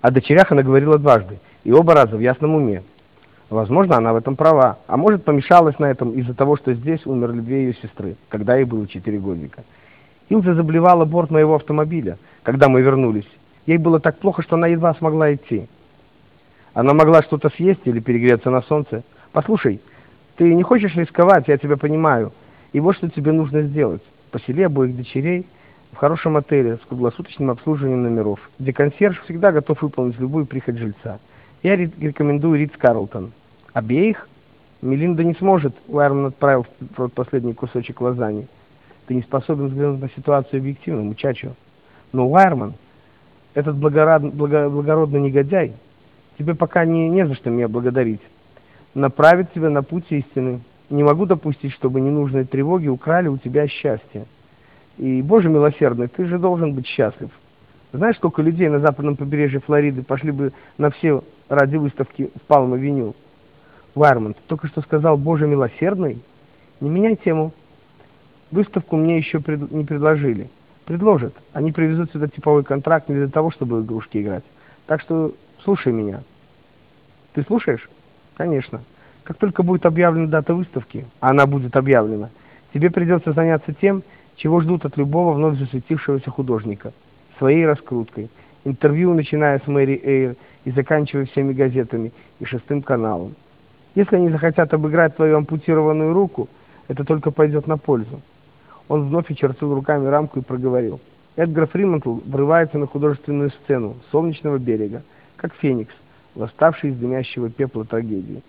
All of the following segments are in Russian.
О дочерях она говорила дважды, и оба раза в ясном уме. Возможно, она в этом права, а может, помешалась на этом из-за того, что здесь умерли две ее сестры, когда ей было четыре годика. Илза заблевала борт моего автомобиля, когда мы вернулись. Ей было так плохо, что она едва смогла идти. Она могла что-то съесть или перегреться на солнце. Послушай, ты не хочешь рисковать, я тебя понимаю. И вот что тебе нужно сделать. Посели обоих дочерей в хорошем отеле с круглосуточным обслуживанием номеров, где консьерж всегда готов выполнить любую прихоть жильца. Я рекомендую Ридс Карлтон. Обеих? Мелинда не сможет, Уайрман отправил в последний кусочек лазани. Ты не способен взглянуть на ситуацию объективно, мучачо. Но Уайрман, этот благород, благо, благородный негодяй, тебе пока не, не за что меня благодарить. Направит тебя на путь истины. Не могу допустить, чтобы ненужные тревоги украли у тебя счастье. И, Боже милосердный, ты же должен быть счастлив. Знаешь, сколько людей на западном побережье Флориды пошли бы на все ради выставки в Палм-авеню? Вайерман, ты только что сказал «Боже милосердный»? Не меняй тему. Выставку мне еще пред... не предложили. Предложат. Они привезут сюда типовой контракт не для того, чтобы игрушки играть. Так что слушай меня. Ты слушаешь? Конечно. Как только будет объявлена дата выставки, а она будет объявлена, тебе придется заняться тем, чего ждут от любого вновь засветившегося художника. Своей раскруткой. Интервью, начиная с Мэри Эйр и заканчивая всеми газетами и шестым каналом. Если они захотят обыграть твою ампутированную руку, это только пойдет на пользу. Он вновь очертил руками рамку и проговорил. Эдгар Фримантл врывается на художественную сцену солнечного берега, как феникс, восставший из дымящего пепла трагедии.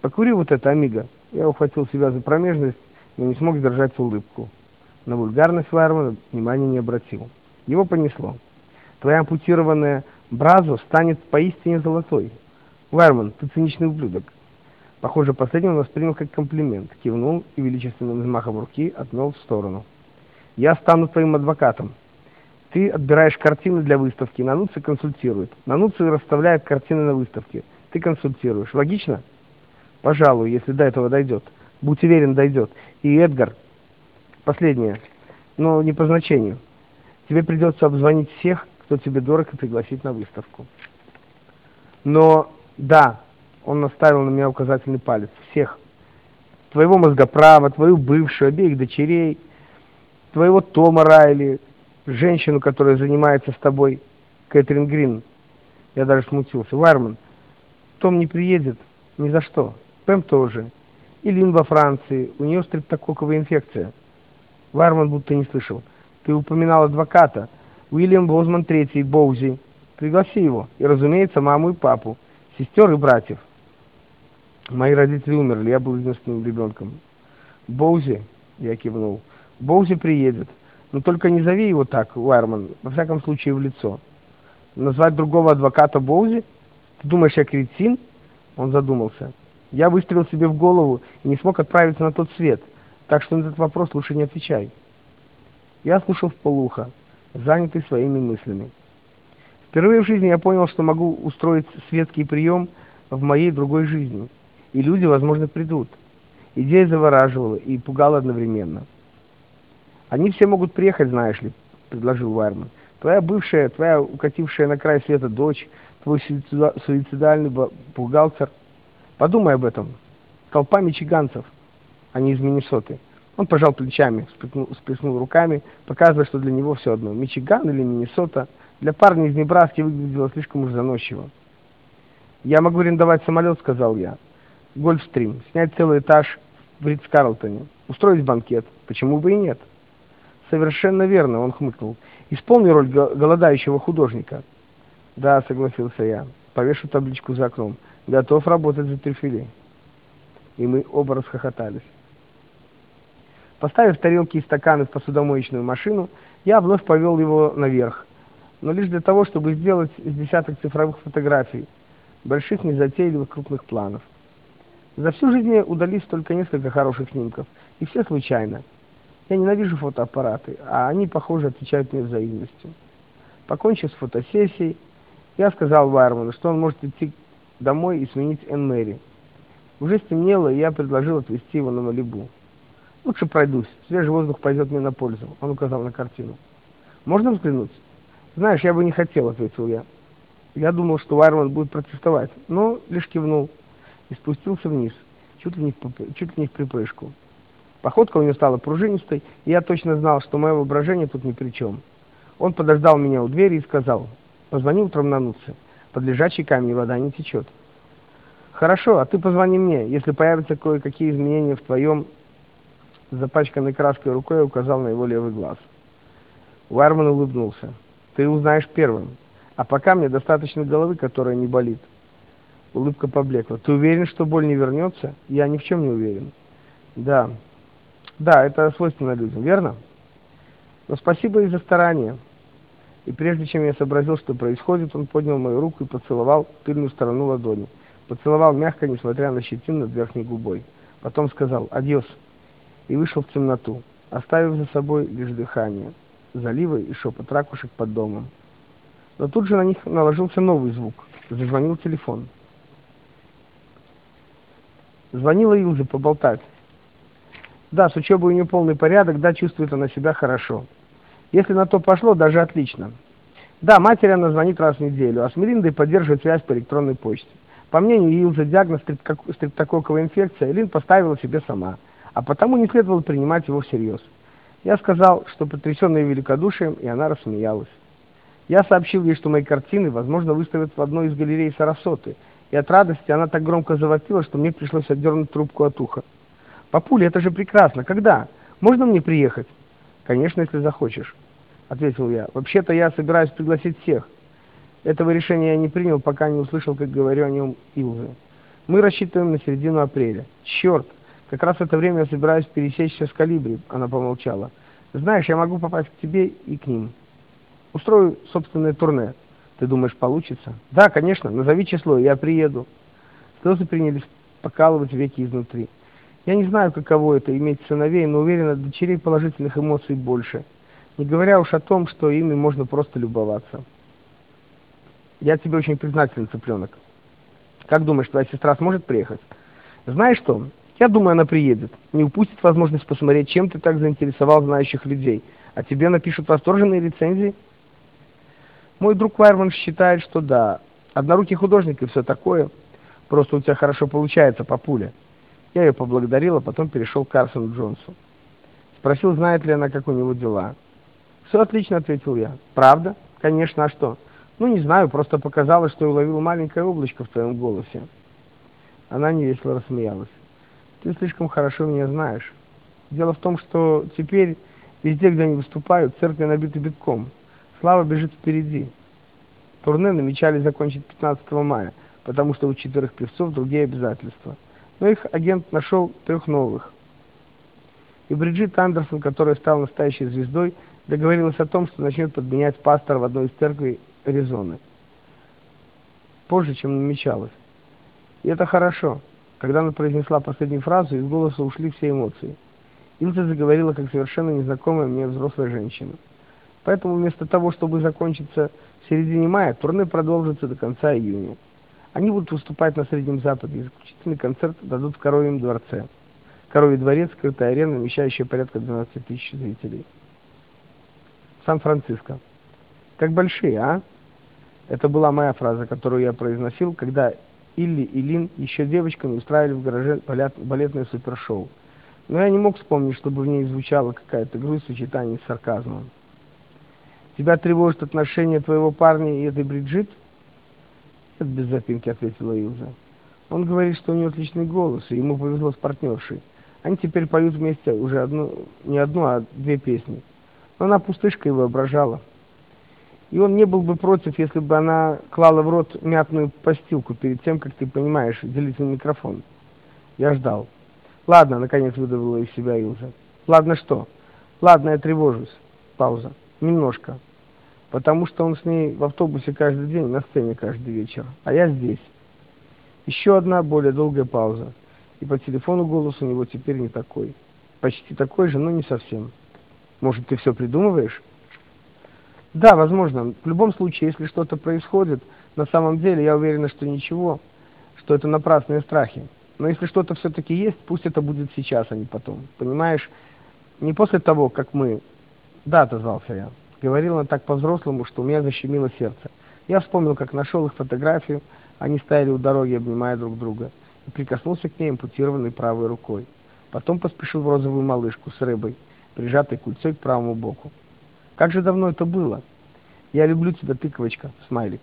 «Покури вот это, Амиго!» Я ухватил себя за промежность, но не смог сдержать улыбку. На вульгарность Вайермана внимания не обратил. Его понесло. «Твоя ампутированная Бразо станет поистине золотой. Вайерман, ты циничный ублюдок. Похоже, последний он воспринял как комплимент, кивнул и величественным взмахом руки отмел в сторону. «Я стану твоим адвокатом. Ты отбираешь картины для выставки, Нануци консультирует. Нануци расставляет картины на выставке. Ты консультируешь. Логично?» «Пожалуй, если до этого дойдет. Будь уверен, дойдет. И Эдгар, последнее, но не по значению. Тебе придется обзвонить всех, кто тебе дорог, и пригласить на выставку». «Но, да, он наставил на меня указательный палец. Всех. Твоего мозгоправа, твою бывшую, обеих дочерей, твоего Тома Райли, женщину, которая занимается с тобой, Кэтрин Грин. Я даже смутился. Вайерман, Том не приедет ни за что. Пэм тоже. И Лин во Франции. У нее стрептококковая инфекция. Вайерман будто не слышал. Ты упоминал адвоката. Уильям Бозман III, Боузи. Пригласи его. И, разумеется, маму и папу. Сестер и братьев. Мои родители умерли, я был единственным ребенком. Боузи, я кивнул, Боузи приедет. Но только не зови его так, Уайерман, во всяком случае в лицо. Назвать другого адвоката Боузи? Ты думаешь, я кретин? Он задумался. Я выстрелил себе в голову и не смог отправиться на тот свет, так что на этот вопрос лучше не отвечай. Я слушал в полухо, занятый своими мыслями. Впервые в жизни я понял, что могу устроить светский прием в моей другой жизни и люди, возможно, придут. Идея завораживала и пугала одновременно. «Они все могут приехать, знаешь ли», — предложил Вайерман. «Твоя бывшая, твоя укатившая на край света дочь, твой суицидальный бухгалтер. Подумай об этом. Толпа мичиганцев, а не из Миннесоты». Он пожал плечами, всплеснул, всплеснул руками, показывая, что для него все одно. Мичиган или Миннесота для парня из Небраски выглядело слишком уж заносчиво. «Я могу арендовать самолет», — сказал я. Гольфстрим, снять целый этаж в Ридс-Карлтоне, устроить банкет. Почему бы и нет? Совершенно верно, он хмыкнул. Исполни роль голодающего художника. Да, согласился я. Повешу табличку за окном. Готов работать за трюфелей. И мы оба расхохотались. Поставив тарелки и стаканы в посудомоечную машину, я вновь повел его наверх, но лишь для того, чтобы сделать из десяток цифровых фотографий, больших незатейливых крупных планов. За всю жизнь мне удались только несколько хороших снимков, и все случайно. Я ненавижу фотоаппараты, а они, похоже, отвечают мне взаимностью. Покончив с фотосессией, я сказал Вайерману, что он может идти домой и сменить Энн Мэри. Уже стемнело, и я предложил отвезти его на Малибу. «Лучше пройдусь, свежий воздух пойдет мне на пользу», — он указал на картину. «Можно взглянуть?» «Знаешь, я бы не хотел», — ответил я. Я думал, что Вайерман будет протестовать, но лишь кивнул и спустился вниз, чуть ли не в, чуть ли не в припрыжку. Походка у него стала пружинистой, и я точно знал, что мое воображение тут ни при чем. Он подождал меня у двери и сказал, позвони утром на Нуце, под лежачий камень вода не течет. Хорошо, а ты позвони мне, если появятся кое-какие изменения в твоем запачканной краской рукой указал на его левый глаз. Уайерман улыбнулся. Ты узнаешь первым. А пока мне достаточно головы, которая не болит. Улыбка поблекла. Ты уверен, что боль не вернется? Я ни в чем не уверен. Да. Да, это свойственно людям, верно? Но спасибо и за старание. И прежде чем я сообразил, что происходит, он поднял мою руку и поцеловал тыльную сторону ладони. Поцеловал мягко, несмотря на щетину над верхней губой. Потом сказал «Адьос» и вышел в темноту, оставив за собой лишь дыхание, заливы и шепот ракушек под домом. Но тут же на них наложился новый звук. Зазвонил телефон. Звонила Илза поболтать. Да, с учебой у нее полный порядок, да, чувствует она себя хорошо. Если на то пошло, даже отлично. Да, матери она звонит раз в неделю, а с Мелиндой поддерживает связь по электронной почте. По мнению Илзы, диагноз стрептококковая инфекция Лин поставила себе сама, а потому не следовало принимать его всерьез. Я сказал, что потрясенный великодушием, и она рассмеялась. Я сообщил ей, что мои картины, возможно, выставят в одной из галерей Сарасоты, и от радости она так громко завопила, что мне пришлось отдернуть трубку от уха. «Папуля, это же прекрасно! Когда? Можно мне приехать?» «Конечно, если захочешь», — ответил я. «Вообще-то я собираюсь пригласить всех. Этого решения я не принял, пока не услышал, как говорю о нем Илзе. Мы рассчитываем на середину апреля. Черт! Как раз в это время я собираюсь пересечься с Калибри», — она помолчала. «Знаешь, я могу попасть к тебе и к ним». Устрою собственное турне. Ты думаешь, получится? Да, конечно, назови число, я приеду. Слезы принялись покалывать веки изнутри. Я не знаю, каково это, иметь сыновей, но уверен, от дочерей положительных эмоций больше. Не говоря уж о том, что ими можно просто любоваться. Я тебе очень признателен, цыпленок. Как думаешь, твоя сестра сможет приехать? Знаешь что, я думаю, она приедет. Не упустит возможность посмотреть, чем ты так заинтересовал знающих людей. А тебе напишут восторженные рецензии. Мой друг Вайерман считает, что да, однорукий художник и все такое. Просто у тебя хорошо получается, папуля. Я ее поблагодарил, а потом перешел к Карсону Джонсу. Спросил, знает ли она, как у него дела. «Все отлично», — ответил я. «Правда? Конечно, а что?» «Ну, не знаю, просто показалось, что уловил маленькое облачко в твоем голосе». Она невесело рассмеялась. «Ты слишком хорошо меня знаешь. Дело в том, что теперь везде, где они выступают, церкви набиты битком». Слава бежит впереди. Турне намечали закончить 15 мая, потому что у четырех певцов другие обязательства. Но их агент нашел трех новых. И Бриджит Андерсон, которая стала настоящей звездой, договорилась о том, что начнет подменять пастора в одной из церквей Аризоны. Позже, чем намечалось. И это хорошо. Когда она произнесла последнюю фразу, из голоса ушли все эмоции. Илза заговорила, как совершенно незнакомая мне взрослая женщина. Поэтому вместо того, чтобы закончиться в середине мая, турне продолжится до конца июня. Они будут выступать на Среднем Западе, и заключительный концерт дадут в Коровьем дворце. Коровий дворец – скрытая арена, вмещающая порядка 12 тысяч зрителей. Сан-Франциско. Как большие, а? Это была моя фраза, которую я произносил, когда Илли и Лин еще девочками устраивали в гараже балетное супершоу. Но я не мог вспомнить, чтобы в ней звучала какая-то грусть в сочетании с сарказмом. Тебя тревожит отношение твоего парня и этой Бриджит? Это без запинки ответила Илза. Он говорит, что у него отличный голос, и ему повезло с партнершей. Они теперь поют вместе уже одну, не одну, а две песни. Она пустышка его воображала. И он не был бы против, если бы она клала в рот мятную постилку перед тем, как ты понимаешь, делить на микрофон. Я ждал. Ладно, наконец выдавила из себя Илза. Ладно что? Ладно, я тревожусь. Пауза. Немножко. Потому что он с ней в автобусе каждый день, на сцене каждый вечер. А я здесь. Еще одна более долгая пауза. И по телефону голос у него теперь не такой. Почти такой же, но не совсем. Может, ты все придумываешь? Да, возможно. В любом случае, если что-то происходит, на самом деле я уверена, что ничего, что это напрасные страхи. Но если что-то все-таки есть, пусть это будет сейчас, а не потом. Понимаешь, не после того, как мы да, отозвался я. Говорила она так по-взрослому, что у меня защемило сердце. Я вспомнил, как нашел их фотографию, они стояли у дороги, обнимая друг друга, и прикоснулся к ней ампутированной правой рукой. Потом поспешил в розовую малышку с рыбой, прижатой кульцой к правому боку. Как же давно это было? Я люблю тебя, тыковочка, смайлик.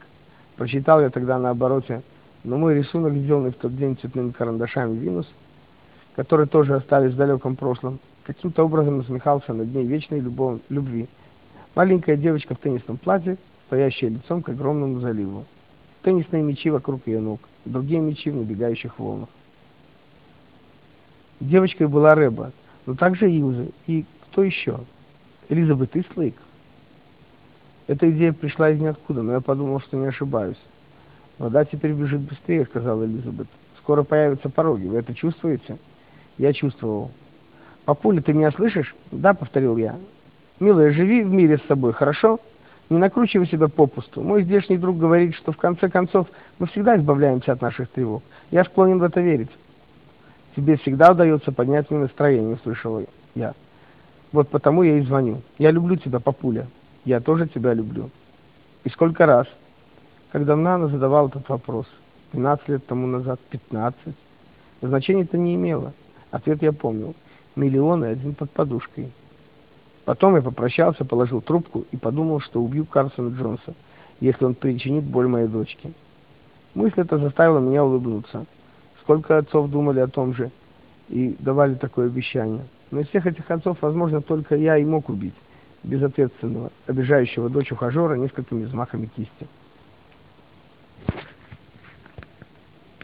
Прочитал я тогда на обороте, но мой рисунок, сделанный в тот день цветными карандашами Винус, которые тоже остались в далеком прошлом, каким-то образом насмехался над ней вечной любов... любви. Маленькая девочка в теннисном платье, стоящая лицом к огромному заливу. Теннисные мячи вокруг ее ног, другие мячи в набегающих волнах. Девочкой была Рэба, но также Юза и кто еще? Элизабет Ислейк. Эта идея пришла из ниоткуда, но я подумал, что не ошибаюсь. «Вода теперь бежит быстрее», — сказала Элизабет. «Скоро появятся пороги. Вы это чувствуете?» Я чувствовал. «Папуля, ты меня слышишь?» «Да», — повторил я. «Милая, живи в мире с собой, хорошо? Не накручивай себя попусту. Мой здешний друг говорит, что в конце концов мы всегда избавляемся от наших тревог. Я склонен в это верить». «Тебе всегда удается поднять мне настроение», — услышал я. «Вот потому я и звоню. Я люблю тебя, папуля. Я тоже тебя люблю». «И сколько раз?» Когда Нана задавал этот вопрос, 15 лет тому назад, 15, значения это не имело. Ответ я помнил. Миллион и один под подушкой. Потом я попрощался, положил трубку и подумал, что убью Карсона Джонса, если он причинит боль моей дочке. Мысль эта заставила меня улыбнуться. Сколько отцов думали о том же и давали такое обещание. Но из всех этих отцов, возможно, только я и мог убить безответственного, обижающего дочь ухажера несколькими взмахами кисти.